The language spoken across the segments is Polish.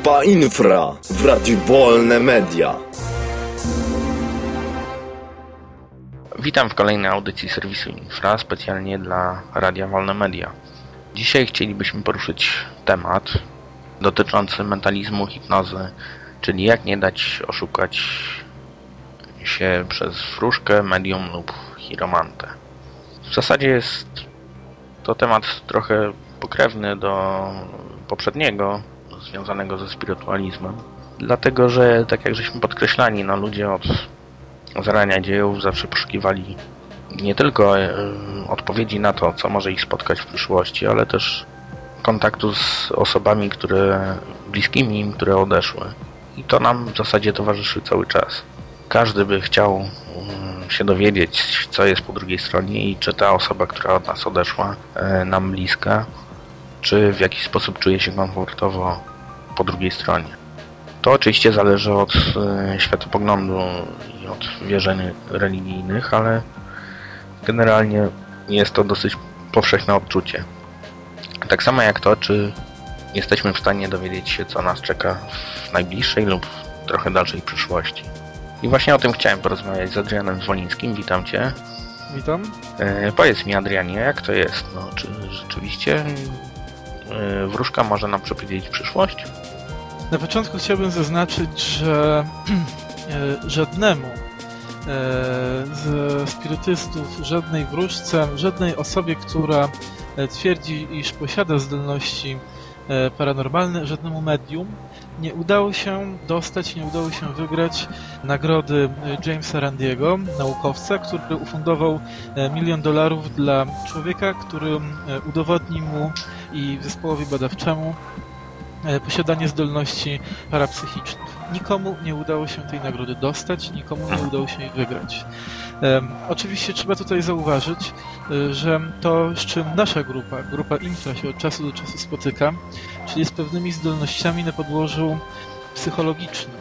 Grupa Infra w Radiu Wolne Media. Witam w kolejnej audycji serwisu Infra, specjalnie dla Radia Wolne Media. Dzisiaj chcielibyśmy poruszyć temat dotyczący mentalizmu hipnozy, czyli jak nie dać oszukać się przez wróżkę, medium lub chiromantę. W zasadzie jest to temat trochę pokrewny do poprzedniego, związanego ze spirytualizmem. Dlatego, że tak jak żeśmy podkreślani, no ludzie od zarania dziejów zawsze poszukiwali nie tylko e, odpowiedzi na to, co może ich spotkać w przyszłości, ale też kontaktu z osobami, które bliskimi im, które odeszły. I to nam w zasadzie towarzyszy cały czas. Każdy by chciał mm, się dowiedzieć, co jest po drugiej stronie i czy ta osoba, która od nas odeszła, e, nam bliska, czy w jakiś sposób czuje się komfortowo po drugiej stronie. To oczywiście zależy od e, światopoglądu i od wierzeń religijnych, ale generalnie jest to dosyć powszechne odczucie. Tak samo jak to, czy jesteśmy w stanie dowiedzieć się, co nas czeka w najbliższej lub trochę dalszej przyszłości. I właśnie o tym chciałem porozmawiać z Adrianem Zwolińskim. Witam Cię. Witam. E, powiedz mi, Adrianie, jak to jest? No, czy rzeczywiście e, wróżka może nam przepowiedzieć przyszłość? Na początku chciałbym zaznaczyć, że e, żadnemu e, z spirytystów, żadnej wróżce, żadnej osobie, która e, twierdzi, iż posiada zdolności paranormalne, żadnemu medium nie udało się dostać, nie udało się wygrać nagrody Jamesa Randiego, naukowca, który ufundował milion dolarów dla człowieka, który udowodni mu i zespołowi badawczemu posiadanie zdolności parapsychicznych. Nikomu nie udało się tej nagrody dostać, nikomu nie udało się jej wygrać. Oczywiście trzeba tutaj zauważyć, e, że to, z czym nasza grupa, grupa Infra się od czasu do czasu spotyka, czyli z pewnymi zdolnościami na podłożu psychologicznym.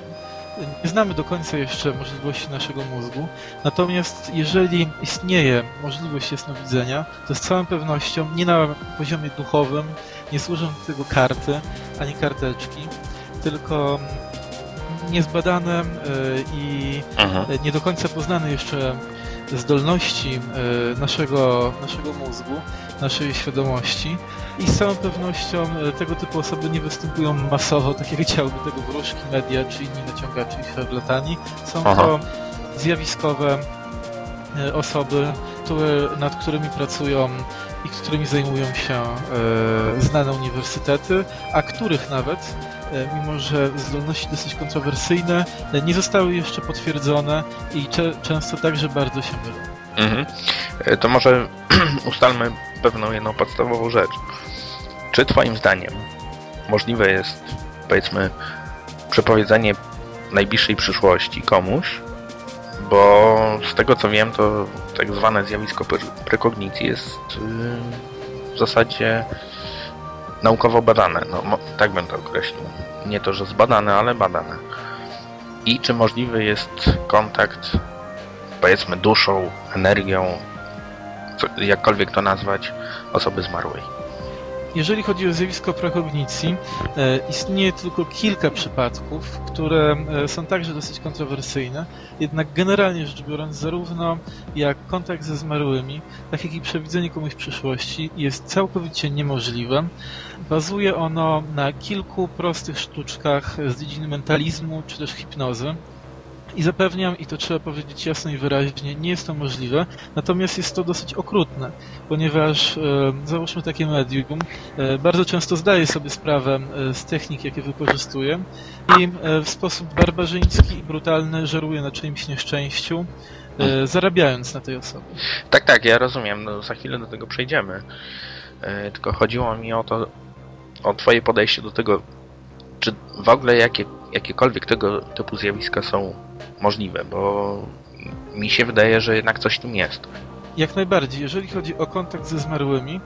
Nie znamy do końca jeszcze możliwości naszego mózgu, natomiast jeżeli istnieje możliwość jasnowidzenia, to z całą pewnością nie na poziomie duchowym nie służą do tego karty ani karteczki, tylko niezbadane e, i Mhm. nie do końca poznane jeszcze zdolności e, naszego, naszego mózgu, naszej świadomości i z całą pewnością e, tego typu osoby nie występują masowo, tak jak chciałyby tego wróżki, media czy inni naciągacze i szarlatani. Są Aha. to zjawiskowe e, osoby, które, nad którymi pracują i którymi zajmują się e, znane uniwersytety, a których nawet, e, mimo że zdolności dosyć kontrowersyjne, nie zostały jeszcze potwierdzone i często także bardzo się mylą. Mhm. E, To może ustalmy pewną jedną podstawową rzecz. Czy Twoim zdaniem możliwe jest, powiedzmy, przepowiedzenie najbliższej przyszłości komuś? Bo z tego co wiem, to tak zwane zjawisko pre- prekognicji jest yy, w zasadzie naukowo badane. No, tak bym to określił. Nie to, że zbadane, ale badane. I czy możliwy jest kontakt powiedzmy duszą, energią, jakkolwiek to nazwać, osoby zmarłej. Jeżeli chodzi o zjawisko prekognicji, e, istnieje tylko kilka przypadków, które e, są także dosyć kontrowersyjne, jednak generalnie rzecz biorąc, zarówno jak kontakt ze zmarłymi, tak jak i przewidzenie komuś przyszłości jest całkowicie niemożliwe. Bazuje ono na kilku prostych sztuczkach z dziedziny mentalizmu czy też hipnozy. I zapewniam, i to trzeba powiedzieć jasno i wyraźnie, nie jest to możliwe, natomiast jest to dosyć okrutne, ponieważ e, załóżmy takie medium, e, bardzo często zdaje sobie sprawę e, z technik, jakie wykorzystuje i e, w sposób barbarzyński i brutalny żeruje na czyimś nieszczęściu, e, zarabiając na tej osobie. Tak, tak, ja rozumiem, no, za chwilę do tego przejdziemy. E, tylko chodziło mi o to, o twoje podejście do tego, czy w ogóle jakie, jakiekolwiek tego typu zjawiska są możliwe, bo mi się wydaje, że jednak coś w tym jest. Jak najbardziej. Jeżeli chodzi o kontakt ze zmarłymi,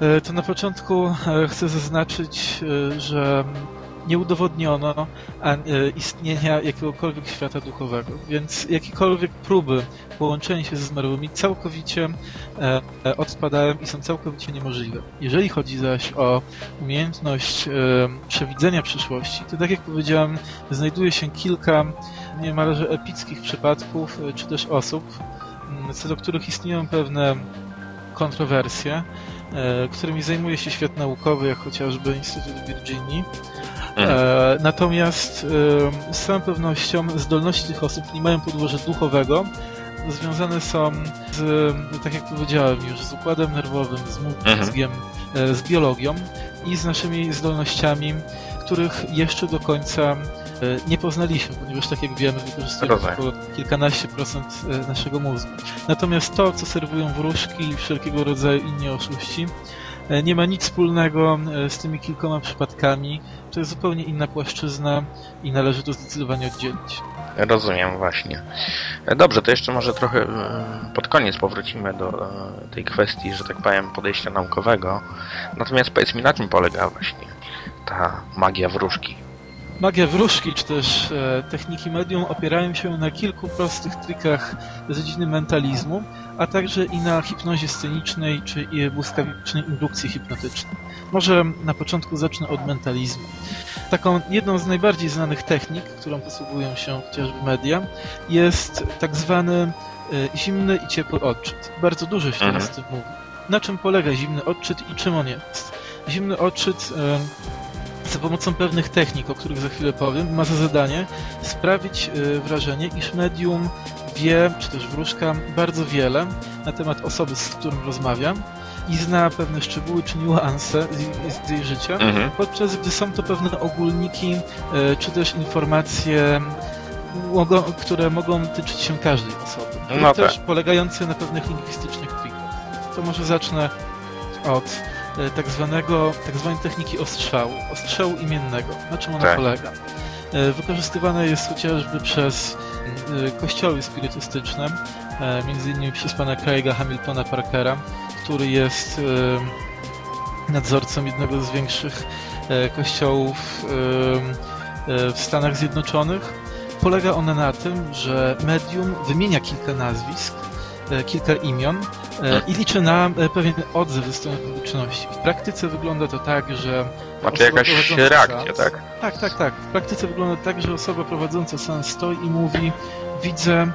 e, to na początku e, chcę zaznaczyć, e, że nie udowodniono istnienia jakiegokolwiek świata duchowego, więc jakiekolwiek próby połączenia się ze zmarłymi całkowicie odpadają i są całkowicie niemożliwe. Jeżeli chodzi zaś o umiejętność przewidzenia przyszłości, to tak jak powiedziałem, znajduje się kilka niemalże epickich przypadków, czy też osób, co do których istnieją pewne kontrowersje, e, którymi zajmuje się świat naukowy, jak chociażby Instytut Virginii. Mhm. E, natomiast e, z całą pewnością zdolności tych osób nie mają podłoża duchowego, związane są z, tak jak powiedziałem już, z układem nerwowym, z mhm. mózgiem, z biologią i z naszymi zdolnościami, których jeszcze do końca E, nie poznaliśmy, ponieważ tak jak wiemy wykorzystujemy około kilkanaście procent e, naszego mózgu. Natomiast to, co serwują wróżki i wszelkiego rodzaju inni oszuści, e, nie ma nic wspólnego z tymi kilkoma przypadkami. To jest zupełnie inna płaszczyzna i należy to zdecydowanie oddzielić. Rozumiem właśnie. Dobrze, to jeszcze może trochę pod koniec powrócimy do tej kwestii, że tak powiem, podejścia naukowego. Natomiast powiedz mi, na czym polega właśnie ta magia wróżki? Magia wróżki, czy też e, techniki medium opierają się na kilku prostych trikach z dziedziny mentalizmu, a także i na hipnozie scenicznej czy i błyskawicznej indukcji hipnotycznej. Może na początku zacznę od mentalizmu. Taką jedną z najbardziej znanych technik, którą posługują się chociażby media, jest tak zwany e, zimny i ciepły odczyt. Bardzo dużo się mhm. z tym mówi. Na czym polega zimny odczyt i czym on jest? Zimny odczyt e, za pomocą pewnych technik, o których za chwilę powiem, ma za zadanie sprawić y, wrażenie, iż medium wie, czy też wróżka, bardzo wiele na temat osoby, z którą rozmawiam i zna pewne szczegóły czy niuanse z, z jej życia, mhm. podczas gdy są to pewne ogólniki y, czy też informacje, które mogą tyczyć się każdej osoby. No też tak. polegające na pewnych lingwistycznych trikach. To może zacznę od E, tak zwanego, tak zwanej techniki ostrzału, ostrzału imiennego. Na czym ona tak. polega? E, wykorzystywane jest chociażby przez e, kościoły spirytystyczne, między innymi przez pana Craiga Hamiltona Parkera, który jest nadzorcą jednego z większych kościołów w Stanach Zjednoczonych. Polega ona na tym, że medium wymienia kilka nazwisk, kilka imion E, i liczę na e, pewien odzew ze strony publiczności. W praktyce wygląda to tak, że... Znaczy jakaś reakcja, tak? Tak, tak, tak. W praktyce wygląda tak, że osoba prowadząca seans stoi i mówi widzę,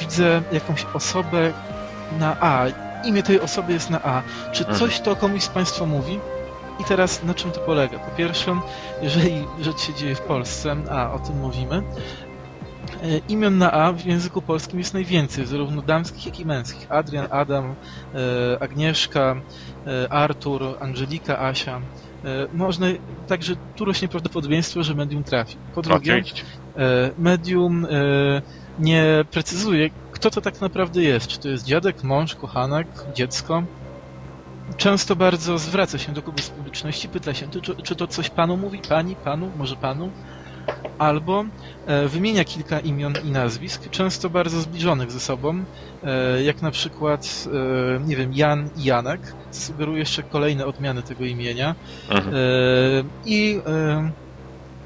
widzę jakąś osobę na A. Imię tej osoby jest na A. Czy mhm. coś to komuś z Państwa mówi? I teraz na czym to polega? Po pierwsze, jeżeli rzecz się dzieje w Polsce, a o tym mówimy, E, imion na A w języku polskim jest najwięcej, zarówno damskich, jak i męskich. Adrian, Adam, e, Agnieszka, e, Artur, Angelika, Asia. Można, także tu rośnie prawdopodobieństwo, że medium trafi. Po drugie, medium nie precyzuje, kto to tak naprawdę jest. Czy to jest dziadek, mąż, kochanek, dziecko. Często bardzo zwraca się do kogoś z publiczności, pyta się, czy, czy to coś panu mówi, pani, panu, może panu? Albo e, wymienia kilka imion i nazwisk, często bardzo zbliżonych ze sobą, e, jak na przykład, e, nie wiem, Jan i Janek, sugeruje jeszcze kolejne odmiany tego imienia mhm. i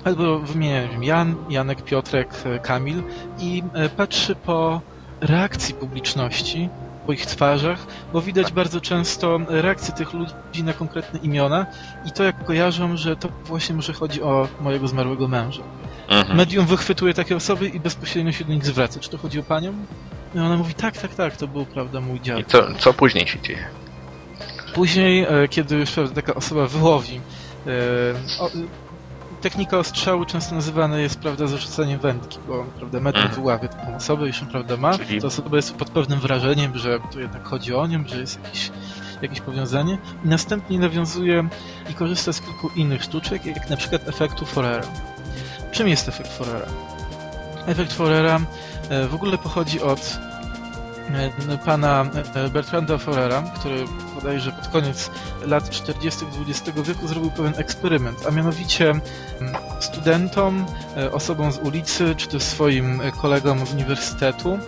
albo wymienia wiem, Jan, Janek, Piotrek, Kamil i patrzy po reakcji publiczności po ich twarzach, bo widać bardzo często reakcje tych ludzi na konkretne imiona i to jak kojarzą, że to właśnie może chodzi o mojego zmarłego męża. Mhm. Medium wychwytuje takie osoby i bezpośrednio się do nich zwraca. Czy to chodzi o panią? I ona mówi, tak, tak, tak, to był, prawda, mój dziad. I co, co później się dzieje? Później, e, kiedy już taka osoba wyłowi e, technika ostrzału często nazywana jest, prawda, zarzucaniem wędki, bo, prawda, medium mm. wyławia taką osobę, jeśli prawda ma, Czyli... to osoba jest pod pewnym wrażeniem, że tu jednak chodzi o nią, że jest jakiś, jakieś powiązanie i następnie nawiązuje i korzysta z kilku innych sztuczek, jak na przykład efektu Forera. Czym jest efekt Forera? Efekt Forera e, w ogóle pochodzi od E, pana e, Bertranda Forera, który bodajże pod koniec lat 40. XX wieku zrobił pewien eksperyment, a mianowicie studentom, e, osobom z ulicy, czy też swoim kolegom z uniwersytetu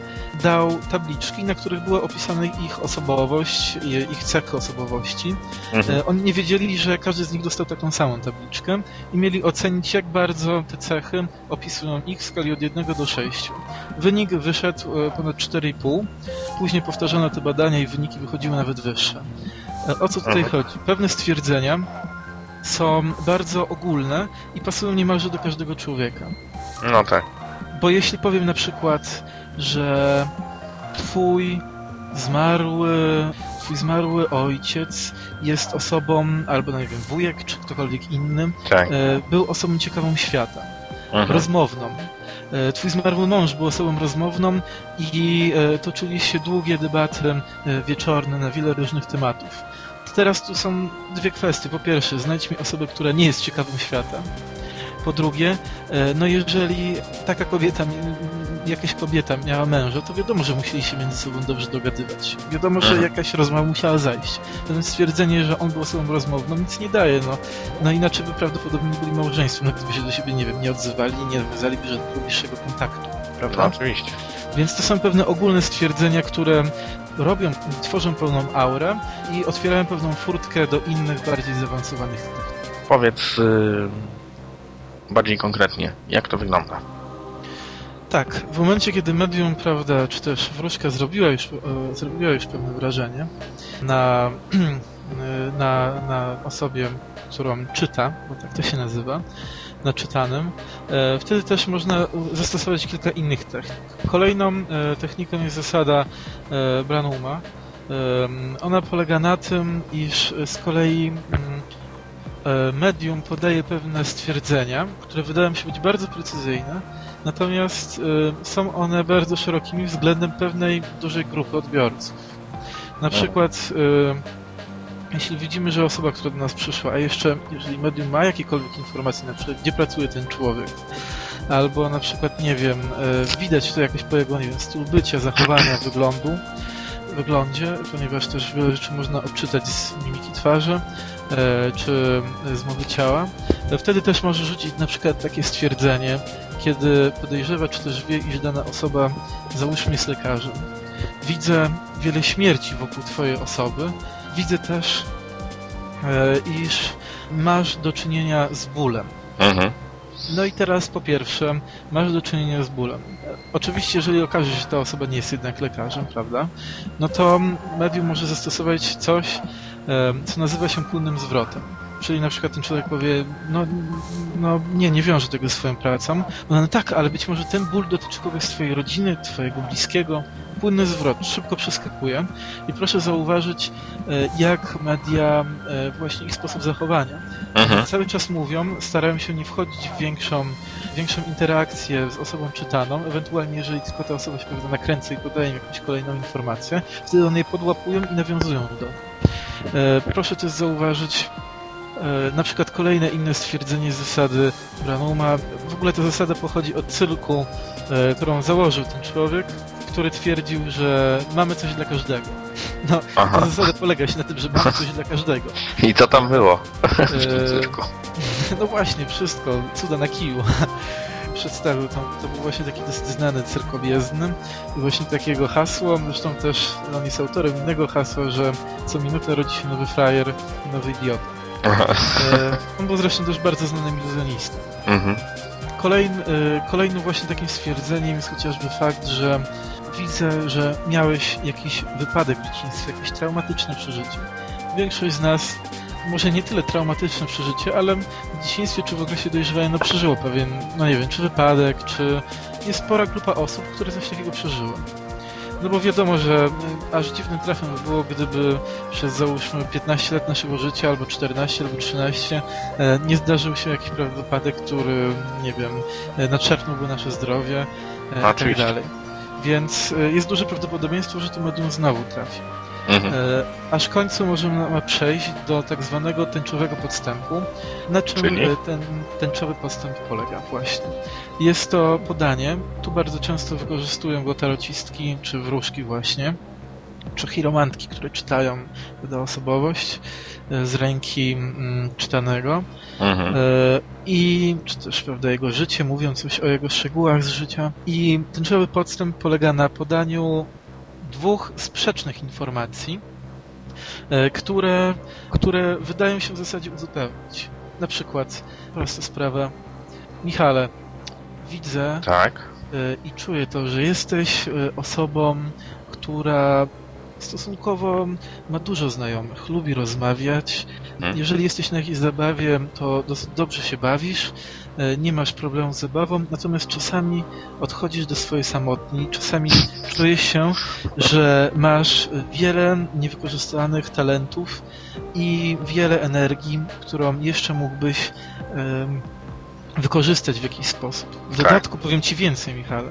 dał tabliczki, na których była opisana ich osobowość, ich cechy osobowości. Mhm. E, Oni nie wiedzieli, że każdy z nich dostał taką samą tabliczkę i mieli ocenić, jak bardzo te cechy opisują ich w skali od 1 do 6. Wynik wyszedł e, ponad 4,5. Później powtarzano te badania i wyniki wychodziły nawet wyższe. E, O co tutaj Mhm. chodzi? Pewne stwierdzenia są bardzo ogólne i pasują niemalże do każdego człowieka. No tak. Bo jeśli powiem na przykład, że twój zmarły, twój zmarły ojciec jest osobą, albo no nie wiem, wujek, czy ktokolwiek inny, Tak. e, był osobą ciekawą świata, Mhm. rozmowną. E, Twój zmarły mąż był osobą rozmowną i e, toczyli się długie debaty wieczorne na wiele różnych tematów. Teraz tu są dwie kwestie. Po pierwsze, znajdź mi osobę, która nie jest ciekawą świata. Po drugie, no jeżeli taka kobieta, jakaś kobieta miała męża, to wiadomo, że musieli się między sobą dobrze dogadywać. Wiadomo, że jakaś rozmowa musiała zajść. Zatem stwierdzenie, że on był osobą rozmowną nic nie daje, no. No inaczej by prawdopodobnie byli małżeństwem, no gdyby się do siebie, nie wiem, nie odzywali i nie nawiązaliby żadnego bliższego kontaktu, No, prawda? oczywiście. Więc to są pewne ogólne stwierdzenia, które robią, tworzą pełną aurę i otwierają pewną furtkę do innych, bardziej zaawansowanych technik. Powiedz y, bardziej konkretnie, jak to wygląda. Tak, w momencie, kiedy medium, prawda, czy też wróżka zrobiła już, e, zrobiła już pewne wrażenie na, na, na osobie, którą czyta, bo tak to się nazywa, na czytanym, e, wtedy też można zastosować kilka innych technik. Kolejną e, techniką jest zasada Branuma. Ona polega na tym, iż z kolei mm, medium podaje pewne stwierdzenia, które wydają się być bardzo precyzyjne, natomiast e, są one bardzo szerokimi względem pewnej dużej grupy odbiorców. Na przykład, e, jeśli widzimy, że osoba, która do nas przyszła, a jeszcze jeżeli medium ma jakiekolwiek informacje, na przykład gdzie pracuje ten człowiek, albo na przykład, nie wiem, e, widać to jakoś po jego, nie wiem, stylu bycia, zachowania, wyglądu, wyglądzie, ponieważ też wiele rzeczy można odczytać z mimiki twarzy, czy z mowy ciała. Wtedy też może rzucić na przykład takie stwierdzenie, kiedy podejrzewa, czy też wie, iż dana osoba, załóżmy, jest lekarzem. Widzę wiele śmierci wokół twojej osoby. Widzę też, e, iż masz do czynienia z bólem. Mhm. No i teraz po pierwsze, masz do czynienia z bólem. Oczywiście, jeżeli okaże się, że ta osoba nie jest jednak lekarzem, prawda, no to medium może zastosować coś, e, co nazywa się płynnym zwrotem. Czyli na przykład ten człowiek powie, no, no nie, nie wiąże tego z swoją pracą. No, no tak, ale być może ten ból dotyczy kogoś z twojej rodziny, twojego bliskiego. Płynny zwrot, szybko przeskakuje. I proszę zauważyć, e, jak media, e, właśnie ich sposób zachowania Mhm. cały czas mówią, starają się nie wchodzić w większą, większą interakcję z osobą czytaną, ewentualnie jeżeli tylko ta osoba się prawda, nakręca i podaje im jakąś kolejną informację, wtedy one je podłapują i nawiązują do. E, proszę też zauważyć na przykład kolejne inne stwierdzenie zasady Branuma. W ogóle ta zasada pochodzi od cyrku, e, którą założył ten człowiek, który twierdził, że mamy coś dla każdego. No, Aha. ta zasada polega się na tym, że mamy coś dla każdego. I co tam było w tym E, cyrku? no właśnie, wszystko, cuda na kiju. Przedstawił to, to był właśnie taki dosyć znany cyrk objezdny i właśnie takiego hasło, zresztą też on jest autorem innego hasła, że co minutę rodzi się nowy frajer i nowy idiota. E, on był zresztą też bardzo znanym iluzjonistą. Mhm. Kolejny, e, kolejnym właśnie takim stwierdzeniem jest chociażby fakt, że widzę, że miałeś jakiś wypadek w dzieciństwie, jakieś traumatyczne przeżycie. Większość z nas może nie tyle traumatyczne przeżycie, ale w dzieciństwie czy w okresie dojrzewania no, przeżyło pewien, no nie wiem, czy wypadek, czy jest spora grupa osób, które coś takiego przeżyły. No bo wiadomo, że aż dziwnym trafem by było, gdyby przez załóżmy 15 lat naszego życia, albo 14, albo 13, e, nie zdarzył się jakiś prawda, wypadek, który, nie wiem, e, nadszarpnąłby nasze zdrowie e, i tak dalej. Więc jest duże prawdopodobieństwo, że to medium znowu trafi. Mhm. E, aż w końcu możemy przejść do tak zwanego tęczowego podstępu. Na czym Czyli? e, ten tęczowy podstęp polega właśnie? Jest to podanie, tu bardzo często wykorzystują go tarocistki czy wróżki właśnie, czy chiromantki, które czytają osobowość e, z ręki mm, czytanego Mhm. i czy też prawda, jego życie, mówią coś o jego szczegółach z życia i cały podstęp polega na podaniu dwóch sprzecznych informacji, e, które, które wydają się w zasadzie uzupełnić. Na przykład, prosta sprawa, Michale, widzę Tak. e, i czuję to, że jesteś e, osobą, która stosunkowo ma dużo znajomych, lubi rozmawiać. Mhm. Jeżeli jesteś na jakiejś zabawie, to dosyć dobrze się bawisz, nie masz problemu z zabawą, natomiast czasami odchodzisz do swojej samotni, czasami czujesz się, że masz wiele niewykorzystanych talentów i wiele energii, którą jeszcze mógłbyś em, wykorzystać w jakiś sposób. W Tak. dodatku powiem Ci więcej, Michale.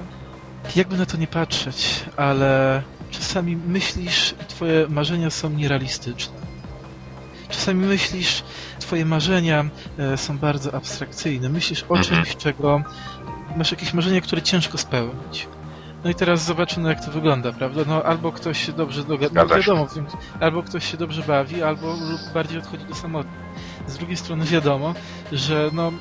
Jakby na to nie patrzeć, ale czasami myślisz i Twoje marzenia są nierealistyczne. Czasami myślisz, Twoje marzenia e, są bardzo abstrakcyjne. Myślisz o Mhm. czymś, czego masz jakieś marzenia, które ciężko spełnić. No i teraz zobaczymy, jak to wygląda, prawda? No albo ktoś się dobrze dogada, no wiadomo, albo ktoś się dobrze bawi, albo lub bardziej odchodzi do samotni. Z drugiej strony wiadomo, że no,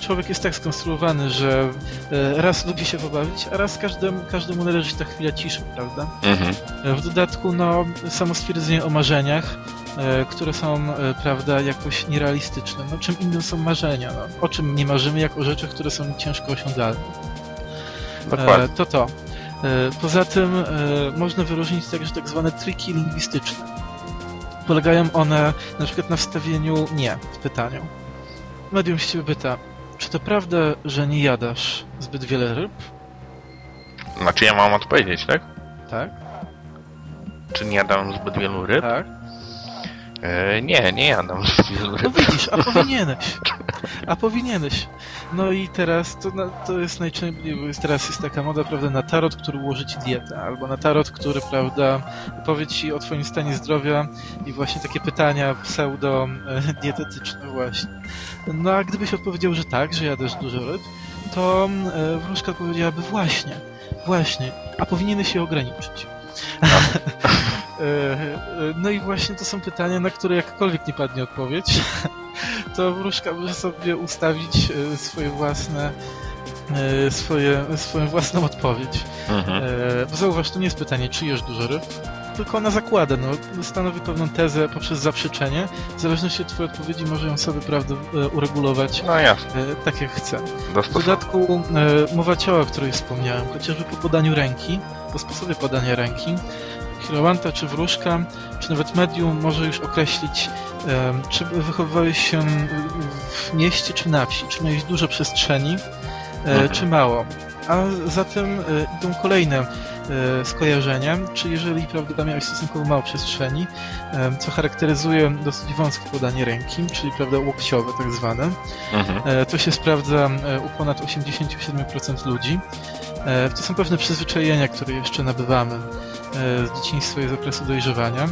człowiek jest tak skonstruowany, że e, raz lubi się pobawić, a raz każdemu, każdemu należy ta chwila ciszy, prawda? Mhm. E, W dodatku, no, samo stwierdzenie o marzeniach, które są, e, prawda, jakoś nierealistyczne. No, czym innym są marzenia? No, o czym nie marzymy, jak o rzeczach, które są ciężko osiągalne. Dokładnie. E, to to. E, Poza tym e, można wyróżnić także tak zwane triki lingwistyczne. Polegają one na przykład na wstawieniu nie w pytaniu. Medium się pyta, czy to prawda, że nie jadasz zbyt wiele ryb? Znaczy ja mam odpowiedzieć, tak? Tak? Czy nie jadam zbyt wielu ryb? Tak. E, nie, nie jadam No widzisz, a powinieneś. A powinieneś. No i teraz to, na- to jest najczęściej, bo jest, teraz jest taka moda, prawda, na tarot, który ułoży ci dietę, albo na tarot, który, prawda, powie ci o twoim stanie zdrowia i właśnie takie pytania pseudo-dietetyczne właśnie. No a gdybyś odpowiedział, że tak, że jadasz dużo ryb, to e, wróżka powiedziałaby właśnie, właśnie, a powinieneś się ograniczyć. E, e, No i właśnie to są pytania, na które jakkolwiek nie padnie odpowiedź, to wróżka może sobie ustawić e, swoje własne e, swoje, swoją własną odpowiedź. Mhm. E, Bo zauważ, to nie jest pytanie, czy jesz dużo ryb, tylko ona zakłada, no, stanowi pewną tezę poprzez zaprzeczenie. W zależności od twojej odpowiedzi może ją sobie, prawda, e, uregulować No jasne, e, tak jak chce. W dodatku e, mowa ciała, o której wspomniałem, chociażby po podaniu ręki, po sposobie podania ręki, chiromanta czy wróżka, czy nawet medium może już określić, czy wychowywałeś się w mieście czy na wsi, czy miałeś dużo przestrzeni, e, Mhm. czy mało. A za tym e, idą kolejne e, skojarzenia, czy jeżeli prawda, miałeś stosunkowo mało przestrzeni, co charakteryzuje dosyć wąskie podanie ręki, czyli prawda, łokciowe tak zwane. Mhm. To się sprawdza u ponad 87% ludzi. To są pewne przyzwyczajenia, które jeszcze nabywamy z dzieciństwa i z okresu dojrzewania. E,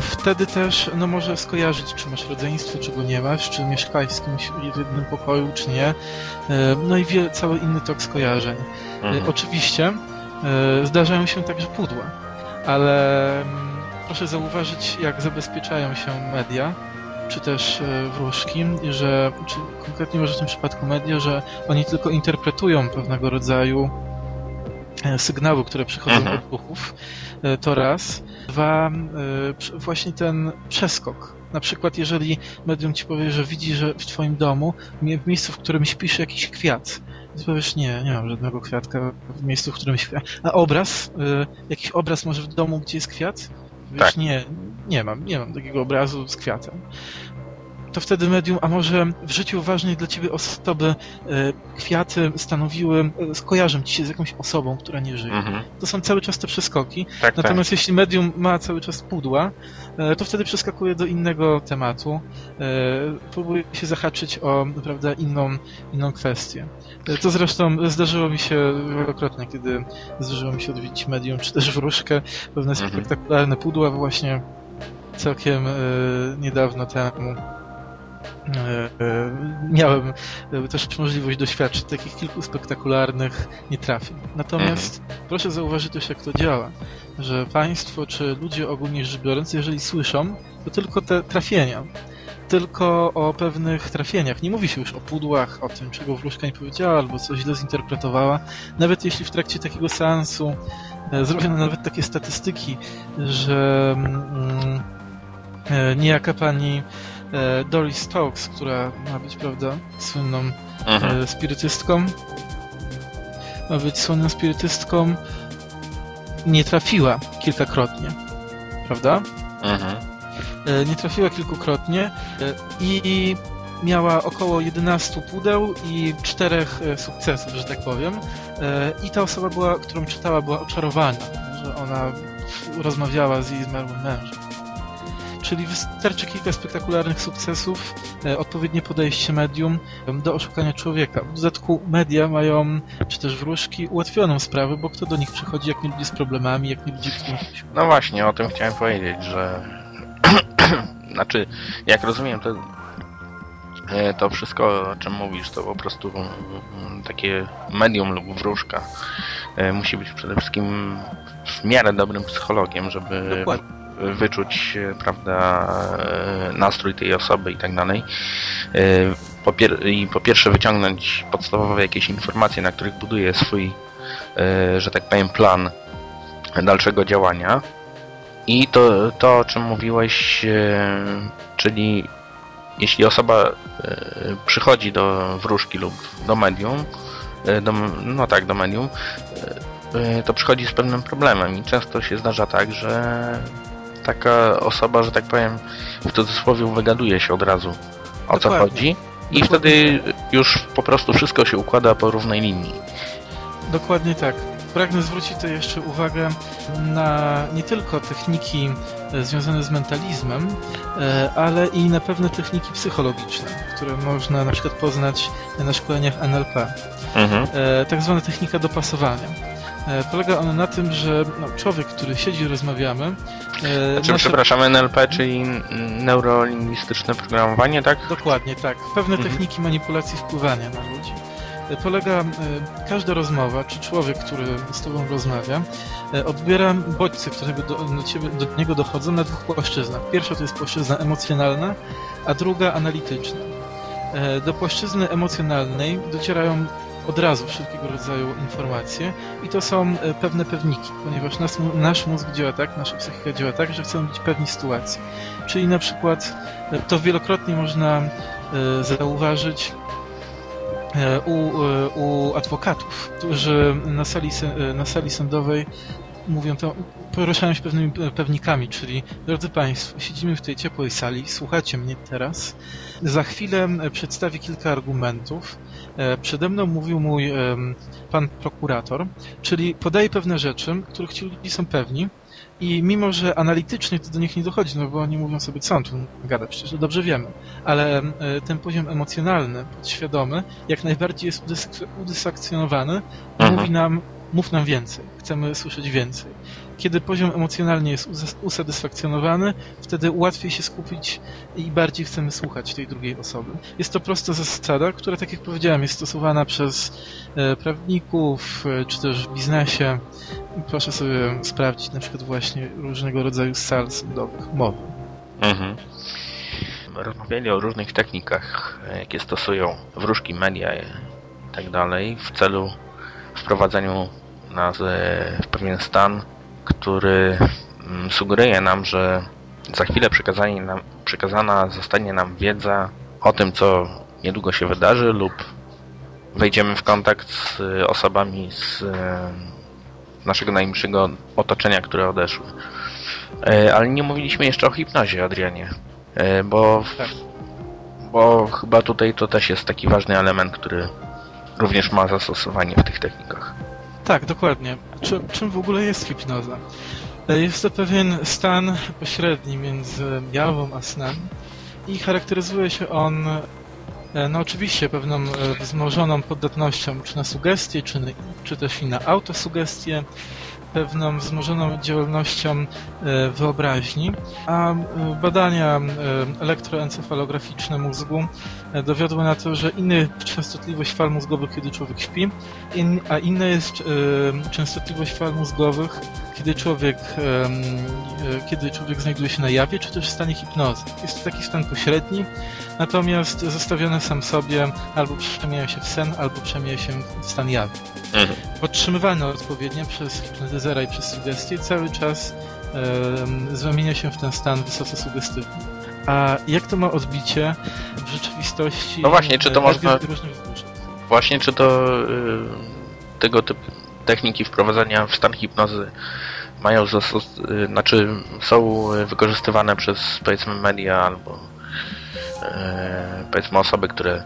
Wtedy też no, może skojarzyć, czy masz rodzeństwo, czy go nie masz, czy mieszkałeś z kimś w jednym pokoju, czy nie. E, No i wie, cały inny tok skojarzeń. E, Mhm. Oczywiście e, zdarzają się także pudła, ale mm, proszę zauważyć, jak zabezpieczają się media, czy też e, wróżki, że, czy konkretnie może w tym przypadku media, że oni tylko interpretują pewnego rodzaju e, sygnały, które przychodzą Mhm. od duchów, e, to raz. Dwa, e, właśnie ten przeskok. Na przykład, jeżeli medium ci powie, że widzi, że w twoim domu, w miejscu, w którym śpisz, jakiś kwiat. Ty powiesz, nie, nie mam żadnego kwiatka w miejscu, w którym śpię. A obraz? Jakiś obraz może w domu, gdzie jest kwiat? Wiesz, Tak. nie, nie mam, nie mam takiego obrazu z kwiatem. To wtedy medium, a może w życiu ważnej dla ciebie osoby y, kwiaty stanowiły, y, skojarzą ci się z jakąś osobą, która nie żyje. Mhm. To są cały czas te przeskoki. Tak, tak. Natomiast jeśli medium ma cały czas pudła, e, to wtedy przeskakuje do innego tematu. e, Próbuje się zahaczyć o prawda, inną, inną kwestię. E, To zresztą zdarzyło mi się wielokrotnie, kiedy zdarzyło mi się odwiedzić medium, czy też wróżkę, pewne Mhm. spektakularne pudła właśnie całkiem e, niedawno temu. Miałem też możliwość doświadczyć takich kilku spektakularnych nietrafień. Natomiast mhm. proszę zauważyć też, jak to działa, że państwo czy ludzie ogólnie rzecz biorąc, jeżeli słyszą, to tylko te trafienia tylko o pewnych trafieniach. Nie mówi się już o pudłach, o tym, czego wróżka nie powiedziała albo coś źle zinterpretowała. Nawet jeśli w trakcie takiego seansu e, zrobiono nawet takie statystyki, że mm, e, niejaka pani e, Doris Stokes, która ma być, prawda, słynną mhm. spirytystką, ma być słynną spirytystką, nie trafiła kilkakrotnie, prawda? Mhm. E, nie trafiła kilkukrotnie e, i miała około 11 pudeł i czterech e, sukcesów, że tak powiem. I ta osoba, była, którą czytała, była oczarowana, że ona rozmawiała z jej zmarłym mężem. Czyli wystarczy kilka spektakularnych sukcesów, odpowiednie podejście medium do oszukania człowieka. W dodatku media mają, czy też wróżki, ułatwioną sprawę, bo kto do nich przychodzi, jak nie ludzie z problemami, jak nie ludzie, którym... No właśnie, o tym chciałem powiedzieć, że znaczy, jak rozumiem, to, e, to wszystko, o czym mówisz, to po prostu mm, takie medium lub wróżka e, musi być przede wszystkim w miarę dobrym psychologiem, żeby Dokładnie. Wyczuć, e, prawda, nastrój tej osoby i tak dalej. Po I po pierwsze wyciągnąć podstawowe jakieś informacje, na których buduje swój, że tak powiem, plan dalszego działania i to, to o czym mówiłeś, e, czyli jeśli osoba e, przychodzi do wróżki lub do medium, e, do, no tak, do medium, to przychodzi z pewnym problemem i często się zdarza tak, że taka osoba, że tak powiem, w cudzysłowie wygaduje się od razu o Dokładnie. co chodzi i Dokładnie. wtedy już po prostu wszystko się układa po równej linii. Dokładnie tak pragnę zwrócić tutaj jeszcze uwagę na nie tylko techniki e, związane z mentalizmem, e, ale i na pewne techniki psychologiczne, które można na przykład poznać na szkoleniach NLP. Mhm. E, tak zwana technika dopasowania. Polega ona na tym, że no, człowiek, który siedzi i rozmawiamy. Znaczy, nasze... przepraszam, NLP, czyli neurolingwistyczne programowanie, tak? Dokładnie, tak. Pewne mhm. techniki manipulacji wpływania na ludzi polega e, każda rozmowa, czy człowiek, który z Tobą rozmawia, e, odbiera bodźce, które do, do, ciebie, do niego dochodzą na dwóch płaszczyznach. Pierwsza to jest płaszczyzna emocjonalna, a druga analityczna. E, do płaszczyzny emocjonalnej docierają od razu wszelkiego rodzaju informacje i to są pewne pewniki, ponieważ nas, nasz mózg działa tak, nasza psychika działa tak, że chcemy być pewni sytuacji. Czyli na przykład to wielokrotnie można zauważyć E, u, e, u adwokatów, którzy na sali, e, na sali sądowej mówią to, poruszają się pewnymi pewnikami, czyli drodzy Państwo, siedzimy w tej ciepłej sali, słuchacie mnie teraz. Za chwilę przedstawię kilka argumentów. Przede mną mówił mój pan prokurator, czyli podaje pewne rzeczy, których ci ludzie są pewni, i mimo, że analitycznie to do nich nie dochodzi, no bo oni mówią sobie, co on tu gada, przecież dobrze wiemy, ale e, ten poziom emocjonalny, podświadomy, jak najbardziej jest udysakcjonowany, mhm. mówi nam, mów nam więcej, chcemy słyszeć więcej. Kiedy poziom emocjonalnie jest usatysfakcjonowany, wtedy łatwiej się skupić i bardziej chcemy słuchać tej drugiej osoby. Jest to prosta zasada, która, tak jak powiedziałem, jest stosowana przez e, prawników, e, czy też w biznesie. Proszę sobie sprawdzić na przykład właśnie różnego rodzaju sal sądowych, mowy. Mhm. Rozmawiali o różnych technikach, e, jakie stosują wróżki, media i tak dalej w celu wprowadzeniu nas w pewien stan który mm, sugeruje nam, że za chwilę nam, przekazana zostanie nam wiedza o tym, co niedługo się wydarzy lub wejdziemy w kontakt z osobami z naszego najbliższego otoczenia, które odeszły. E, ale nie mówiliśmy jeszcze o hipnozie, Adrianie, e, bo, tak. bo chyba tutaj to też jest taki ważny element, który również ma zastosowanie w tych technikach. Tak, dokładnie. Czym, czym w ogóle jest hipnoza? E, jest to pewien stan pośredni między jawą a snem i charakteryzuje się on e, no oczywiście pewną e, wzmożoną poddatnością czy na sugestie, czy, czy też i na autosugestie. Pewną wzmożoną działalnością e, wyobraźni, a e, badania elektroencefalograficzne mózgu dowiodły na to, że inna jest częstotliwość fal mózgowych, kiedy człowiek śpi, a inna jest częstotliwość fal mózgowych, kiedy człowiek, kiedy człowiek znajduje się na jawie, czy też w stanie hipnozy. Jest to taki stan pośredni, natomiast zostawiony sam sobie albo przemienia się w sen, albo przemienia się w stan jawy. Mhm. Podtrzymywany odpowiednio przez hipnotyzera i przez sugestie cały czas e, zamienia się w ten stan wysoce sugestywny. A jak to ma odbicie w rzeczywistości? No właśnie, czy to można... Właśnie, czy to y, tego typu techniki wprowadzania w stan hipnozy mają zastos... Y, znaczy są wykorzystywane przez powiedzmy media albo e, powiedzmy osoby, które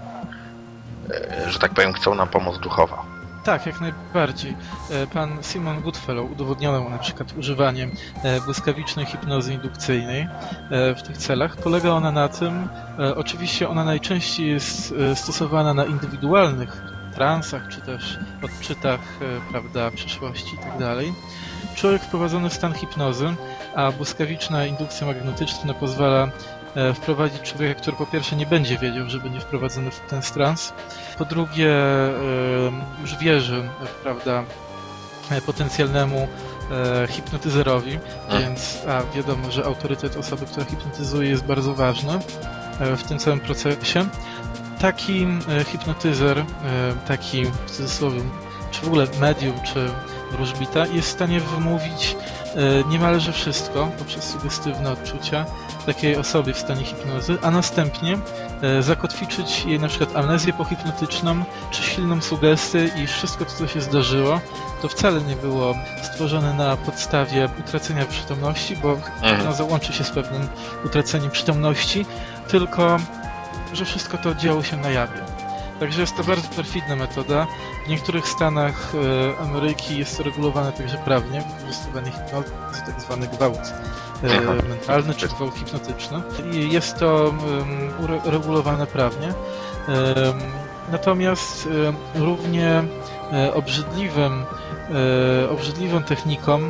e, że tak powiem chcą nam pomóc duchowo. Tak, jak najbardziej. E, pan Simon Goodfellow udowodniono na przykład używanie e, błyskawicznej hipnozy indukcyjnej e, w tych celach. Polega ona na tym, oczywiście ona najczęściej jest stosowana na indywidualnych transach, czy też odczytach, prawda, przyszłości itd. Tak Człowiek wprowadzony w stan hipnozy, a błyskawiczna indukcja magnetyczna pozwala wprowadzić człowieka, który po pierwsze nie będzie wiedział, że będzie wprowadzony w ten trans, po drugie e, już wierzy, prawda, e, potencjalnemu hipnotyzerowi, hmm. więc a wiadomo, że autorytet osoby, która hipnotyzuje jest bardzo ważny w tym całym procesie. Taki hipnotyzer, taki w cudzysłowie, czy w ogóle medium, czy wróżbita jest w stanie wymówić niemalże wszystko poprzez sugestywne odczucia takiej osoby w stanie hipnozy, a następnie e, zakotwiczyć jej na przykład amnezję pohipnotyczną, czy silną sugestię i wszystko to, co się zdarzyło, to wcale nie było stworzone na podstawie utracenia przytomności, bo mhm. hipnoza łączy się z pewnym utraceniem przytomności, tylko że wszystko to działo się na jawie. Także jest to bardzo perfidna metoda. W niektórych stanach e, Ameryki jest to regulowane także prawnie, wykorzystywanie hipnozy, tak zwany gwałt e, mentalny czy gwałt hipnotyczny. Jest to uregulowane prawnie. Natomiast równie e, obrzydliwym, obrzydliwą techniką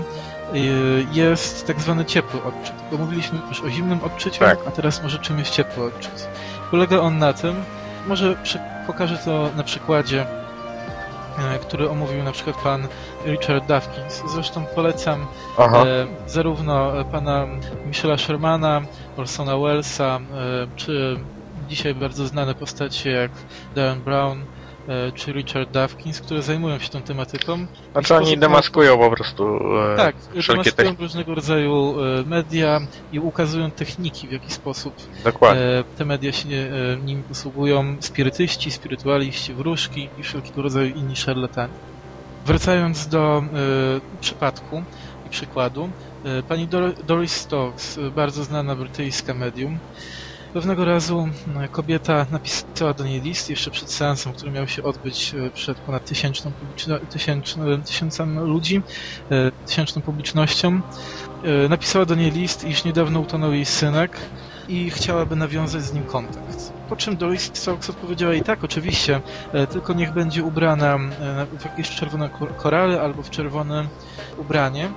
jest tak zwany ciepły odczyt. Bo mówiliśmy już o zimnym odczyciu, tak. a teraz może czym jest ciepły odczyt. Polega on na tym, może pokażę to na przykładzie, e, który omówił na przykład pan Richard Dawkins. Zresztą polecam e, zarówno pana Michela Shermana, Orsona Wellesa, e, czy dzisiaj bardzo znane postacie jak Darren Brown, czy Richard Dawkins, które zajmują się tą tematyką. Znaczy oni demaskują po prostu e, Tak, demaskują różnego rodzaju e, media i ukazują techniki, w jaki sposób Dokładnie. te media się nimi posługują. Spirytyści, spirytualiści, wróżki i wszelkiego rodzaju inni szarlatani. Wracając do przypadku i przykładu, pani Doris Stokes, bardzo znana brytyjska medium, Pewnego razu e, kobieta napisała do niej list jeszcze przed seansem, który miał się odbyć e, przed ponad tysięczną, tysięczną, tysiącem ludzi, e, tysięczną publicznością. Napisała do niej list, iż niedawno utonął jej synek i chciałaby nawiązać z nim kontakt. Po czym Doris Stokes odpowiedziała jej tak, oczywiście, tylko niech będzie ubrana w jakieś czerwone korale albo w czerwone ubranie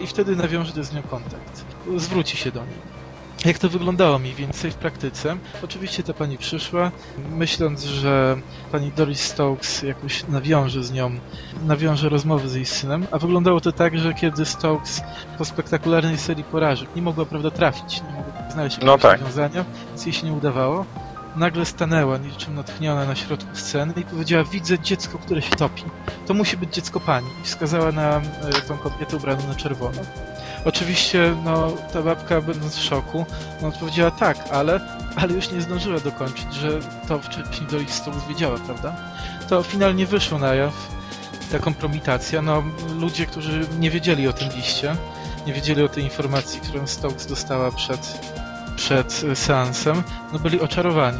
i wtedy nawiąże z nią kontakt. Zwróci się do niej jak to wyglądało mniej więcej w praktyce. Oczywiście ta pani przyszła, myśląc, że pani Doris Stokes jakoś nawiąże z nią, nawiąże rozmowy z jej synem, a wyglądało to tak, że kiedy Stokes po spektakularnej serii porażek nie mogła, prawda, trafić, nie mogła znaleźć jakiegoś no tak. rozwiązania, więc jej się nie udawało, nagle stanęła, niczym natchniona na środku sceny i powiedziała, widzę dziecko, które się topi. To musi być dziecko pani. I wskazała na e, tą kobietę ubraną na czerwono. Oczywiście, no, ta babka będąc w szoku, no, odpowiedziała tak, ale, ale już nie zdążyła dokończyć, że to wcześniej do ich stołu wiedziała, prawda? To finalnie wyszło na jaw, ta kompromitacja. No, ludzie, którzy nie wiedzieli o tym liście, nie wiedzieli o tej informacji, którą Stokes dostała przed, przed seansem, no byli oczarowani.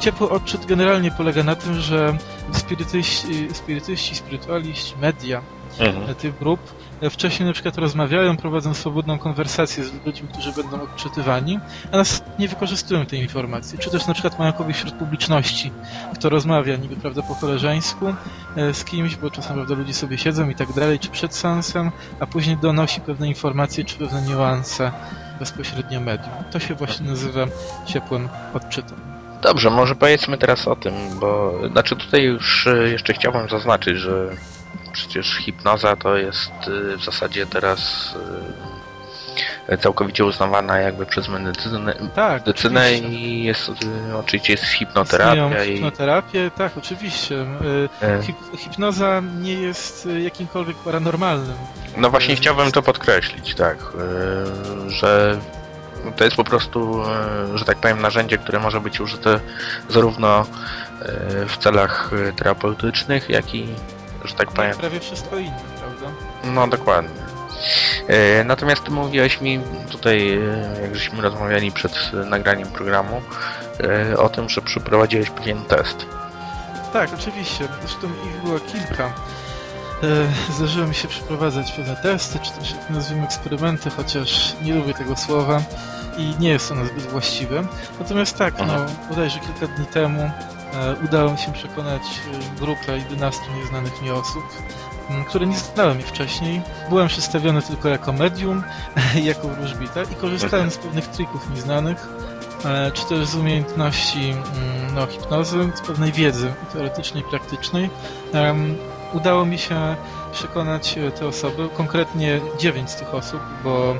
Ciepły odczyt generalnie polega na tym, że spirytyści, spirytyści spirytualiści, media Mhm. tych grup e, wcześniej na przykład rozmawiają, prowadzą swobodną konwersację z ludźmi, którzy będą odczytywani, a nas nie wykorzystują tej informacji. Czy też na przykład mają kogoś wśród publiczności, kto rozmawia niby prawda po koleżeńsku e, z kimś, bo czasem prawda ludzie sobie siedzą i tak dalej, czy przed seansem, a później donosi pewne informacje, czy pewne niuanse bezpośrednio medium. To się właśnie nazywa ciepłym odczytem. Dobrze, może powiedzmy teraz o tym, bo znaczy tutaj już e, jeszcze chciałbym zaznaczyć, że przecież hipnoza to jest e, w zasadzie teraz e, całkowicie uznawana jakby przez medycynę, Tak, medycynę oczywiście. i jest e, oczywiście jest hipnoterapia Istnieją i hipnoterapię, tak, oczywiście. Y, e, Hip hipnoza nie jest y, jakimkolwiek paranormalnym. no właśnie chciałbym to podkreślić, tak, że to jest po prostu, że tak powiem, narzędzie, które może być użyte zarówno w celach terapeutycznych, jak i, że tak powiem, Prawie wszystko inne, prawda? No dokładnie. E, Natomiast ty mówiłeś mi tutaj, e, jak żeśmy rozmawiali przed e, nagraniem programu, e, o tym, że przeprowadziłeś pewien test. Tak, oczywiście. Zresztą ich było kilka. E, Zdarzyło mi się przeprowadzać pewne testy, czy też jak nazwijmy eksperymenty, chociaż nie lubię tego słowa i nie jest ono zbyt właściwe. Natomiast tak, no, Mhm. bodajże kilka dni temu udało mi się przekonać e, grupę 11 nieznanych mi osób, które nie znałem wcześniej. Byłem przedstawiony tylko jako medium, jako wróżbita i korzystałem z pewnych trików nieznanych, e, czy też z umiejętności no, hipnozy, z pewnej wiedzy teoretycznej, praktycznej. Udało mi się przekonać e, te osoby, konkretnie 9 z tych osób, bo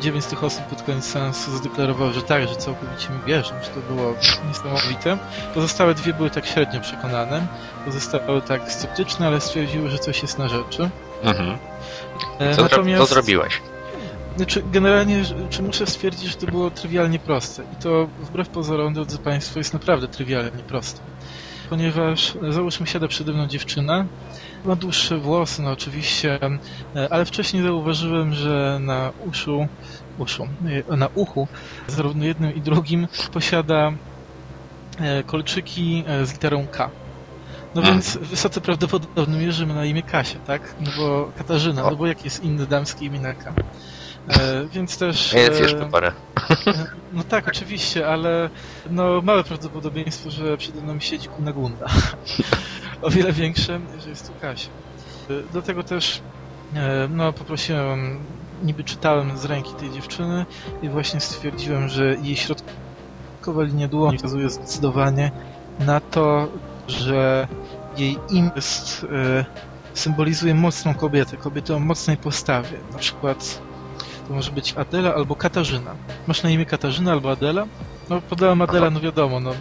9 z tych osób pod koniec seansu zadeklarowało, że tak, że całkowicie mi wierzą, że to było niesamowite. Pozostałe dwie były tak średnio przekonane, pozostałe tak sceptyczne, ale stwierdziły, że coś jest na rzeczy. Mhm. E, Co, zro- co zrobiłeś? Znaczy, generalnie, czy muszę stwierdzić, że to było trywialnie proste. I to wbrew pozorom, drodzy Państwo, jest naprawdę trywialnie proste. Ponieważ, załóżmy, siada przede mną dziewczyna, ma dłuższe włosy, no oczywiście, e, ale wcześniej zauważyłem, że na uszu, uszu, e, na uchu, zarówno jednym i drugim, posiada e, kolczyki z literą K. No Mhm. więc wysoce że ma na imię Kasia, tak? No bo Katarzyna, no bo jakie jest inne damskie imię na K? E, więc też... Jest e, jeszcze parę. No tak, oczywiście, ale no małe prawdopodobieństwo, że przede mną siedzi Kunagunda. o wiele większe, że jest to Kasia. E, Dlatego też e, no poprosiłem, niby czytałem z ręki tej dziewczyny i właśnie stwierdziłem, że jej środkowa linia dłoni wskazuje zdecydowanie na to, że jej jest, e, symbolizuje mocną kobietę, kobietę o mocnej postawie. Na przykład to może być Adela albo Katarzyna. Masz na imię Katarzyna albo Adela? No podałem Adela, no wiadomo, no.